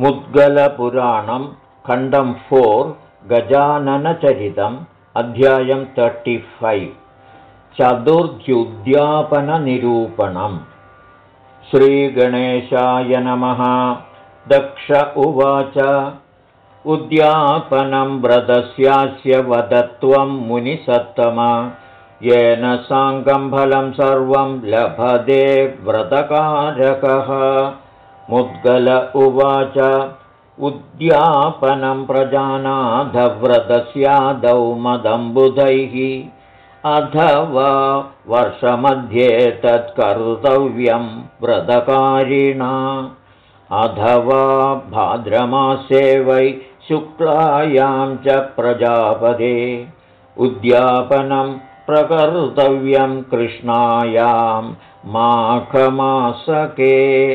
मुद्गलपुराणं खण्डं फोर् गजाननचरितम् अध्यायं फैव् चतुर्ध्युद्यापननिरूपणम् श्रीगणेशाय नमः। दक्ष उवाच। उद्यापनं व्रतस्यास्य वदत्वं मुनिसत्तम। येन साङ्गम्फलं सर्वं लभते व्रतकारकः मुद्गल उवाच उद्यापनं प्रजानाधव्रतस्यादौ मदम्बुधैः। अथवा वर्षमध्ये तत्कर्तव्यं व्रतकारिणा। अथवा भाद्रमासे वै शुक्लायां च प्रजापदे। उद्यापनं प्रकर्तव्यं कृष्णायां माघमासके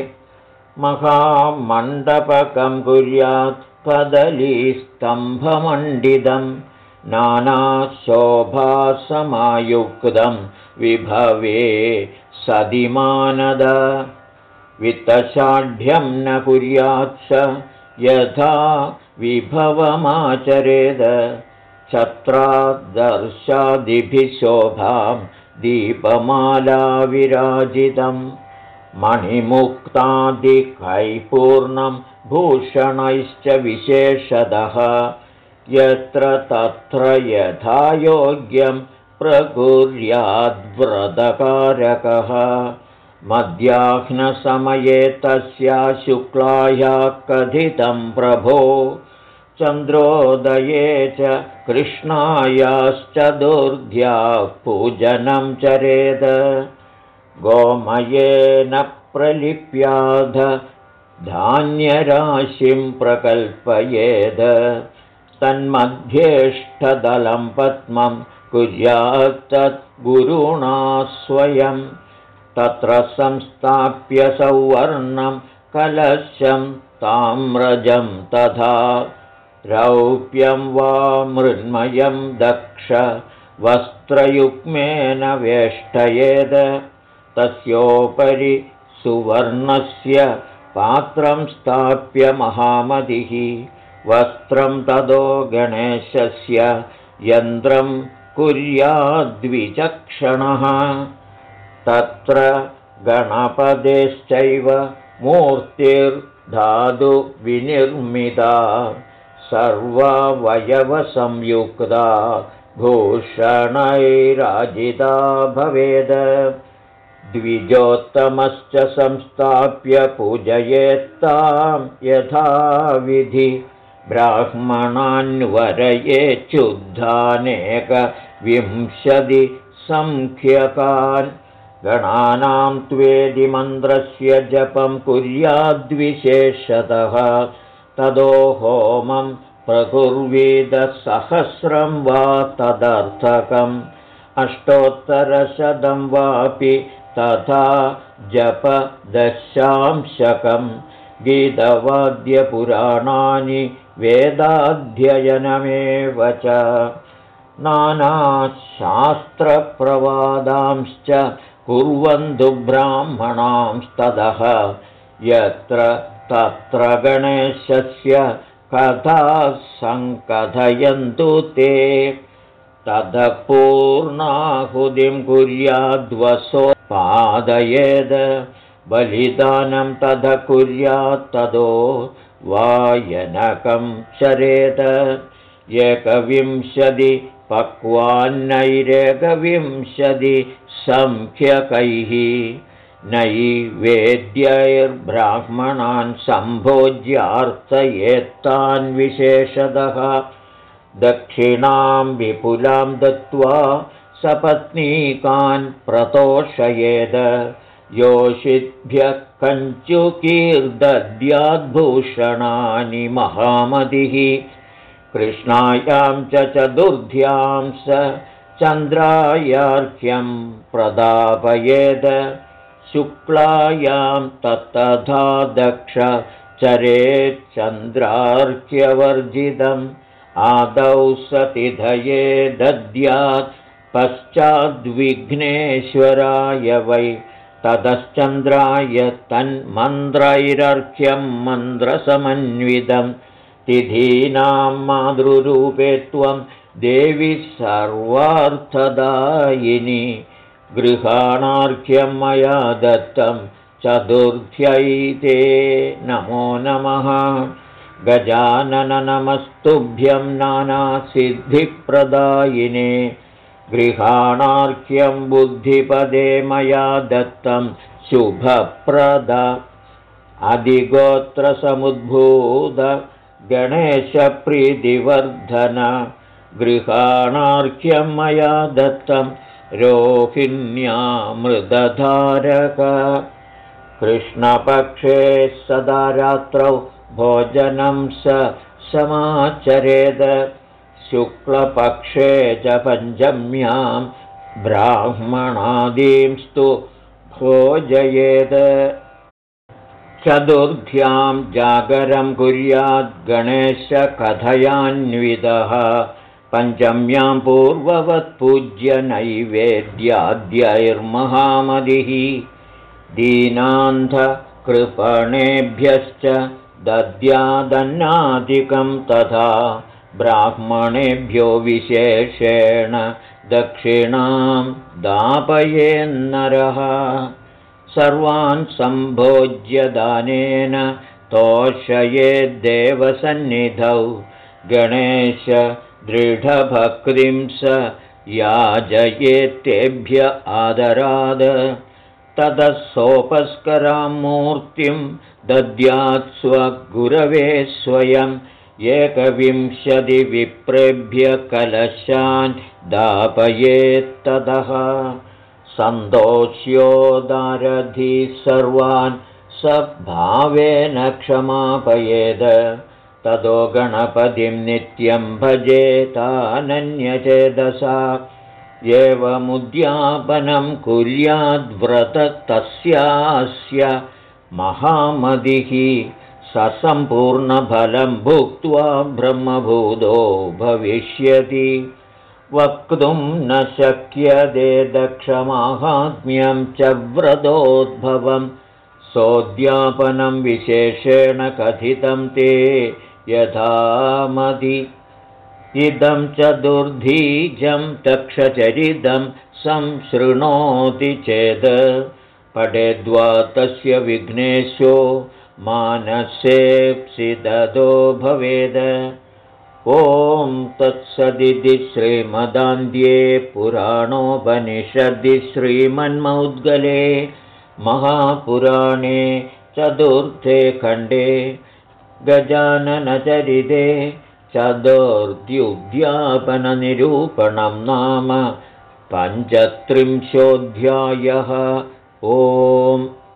महामण्डपकं कुर्यात् कदलीस्तम्भमण्डितं नानाशोभासमायुक्तं विभवे सदिमानद। वित्तषाढ्यं न कुर्यात् स यथा विभवमाचरेद। छत्रादर्शादिभिः शोभां मणिमुक्तादिकैपूर्णं भूषणैश्च विशेषतः यत्र तत्र यथा योग्यं प्रकुर्याद्व्रतकारकः। मध्याह्नसमये तस्या शुक्लाया कथितं प्रभो। चन्द्रोदये च कृष्णायाश्च दुर्ध्याः पूजनं चरेद गोमयेन प्रलिप्याध धान्यराशिं प्रकल्पयेद तन्मध्येष्ठदलं पद्मं गुरुणा स्वयं तत्र संस्थाप्य सौवर्णं कलशं ताम्रजं तथा रौप्यं वा मृन्मयं दक्ष वस्त्रयुग्मेन वेष्टयेद तस्योपरि सुवर्णस्य पात्रं स्थाप्य महामतिः वस्त्रं तदो गणेशस्य यन्त्रं कुर्याद्विचक्षणः। तत्र गणपदेश्चैव मूर्तिर्धातुविनिर्मिता। सर्वावयवसंयुक्ता भूषणैराजिता भवेद द्विजोत्तमश्च संस्थाप्य पूजयेत्तां यथाविधि। ब्राह्मणान्वरयेच्छुद्धानेकविंशतिसङ्ख्यकान् गणानां त्वेदिमन्त्रस्य जपं कुर्याद्विशेषतः। तदो होमं प्रकुर्वीदसहस्रं वा तदर्थकम्। अष्टोत्तरशतं वापि तथा जपदशांशकं गीतवाद्यपुराणानि वेदाध्ययनमेव च नानाशास्त्रप्रवादांश्च कुर्वन्तु ब्राह्मणांस्ततः यत्र तत्र गणेशस्य कथाः सङ्कथयन्तु ते ततः पूर्णाहुतिं कुर्याद्वसो पादयेद बलिदानं तथ कुर्यात्तदो वायनकं चरेत एकविंशति पक्वान्नैरेकविंशति संख्यकैः नैवेद्यैर्ब्राह्मणान् सम्भोज्यार्थयेत्तान् विशेषतः दक्षिणां विपुलां दत्त्वा सपत्नीकान् प्रतोषयेद। योषिभ्यः कञ्चुकीर्दद्याद्भूषणानि महामतिः कृष्णायां च चतुर्ध्यां स चन्द्रायार्घ्यं प्रदापयेद। शुक्लायां तत्तथा दक्ष चरेच्चन्द्रार्घ्यवर्जितम् आदौ सतिधये दद्यात् पश्चाद्विघ्नेश्वराय वै ततश्चन्द्राय तन्मन्त्रैरर्घ्यं मन्त्रसमन्वितं तिथीनां मातृरूपे त्वं देवि सर्वार्थदायिनि गृहाणार्घ्यं मया दत्तं चतुर्थ्यैते नमो नमः गजानननमस्तुभ्यं नानासिद्धिप्रदायिने गृहाणार्घ्यं बुद्धिपदे मया दत्तं शुभप्रद। अधिगोत्रसमुद्भूत गणेशप्रीतिवर्धन। गृहाणार्घ्यं मया दत्तं रोहिण्यामृदधारक कृष्णपक्षे सदा रात्रौ भोजनं स समाचरेद। शुक्लपक्षे च पञ्चम्यां ब्राह्मणादींस्तु भोजयेद। चतुर्थ्यां जागरं कुर्याद् गणेशकथयान्वितः। पञ्चम्यां पूर्ववत्पूज्य नैवेद्याद्यैर्महामदिः। दीनान्धकृपणेभ्यश्च दद्यादन्नादिकं तथा ब्राह्मणेभ्यो विशेषेण दक्षिणां दापयेन्नरः। सर्वान् सम्भोज्यदानेन तोषयेद्देवसन्निधौ गणेश दृढभक्तिं स याजयेत्तेभ्य आदराद ततः सोपस्करां मूर्तिं दद्यात् स्वगुरवे स्वयम् एकविंशतिविप्रेभ्य कलशान् दापयेत्ततः सन्तोष्योदारधि सर्वान् सभावेन क्षमापयेद। ततो गणपतिं नित्यं भजेतानन्यचेदसा एवमुद्यापनं कुर्याद्व्रततस्यास्य महामदिः ससम्पूर्णफलं भुक्त्वा ब्रह्मभूतो भविष्यति। वक्तुं न शक्यते दक्षमाहात्म्यं च व्रतोद्भवं। सोद्यापनं विशेषेण कथितं ते यथामधि इदं चतुर्धीजं तक्षचरितं संशृणोति चेत् पठेद्वा तस्य विघ्नेशो मानसेप्सिदो भवेद। ॐ तत्सदिति श्रीमदान्ध्ये पुराणोपनिषदि श्रीमन्मौद्गले महापुराणे चतुर्थे खण्डे गजाननचरिते चतुर्द्युद्यापननिरूपणं नाम पञ्चत्रिंशोऽध्यायः। ओम्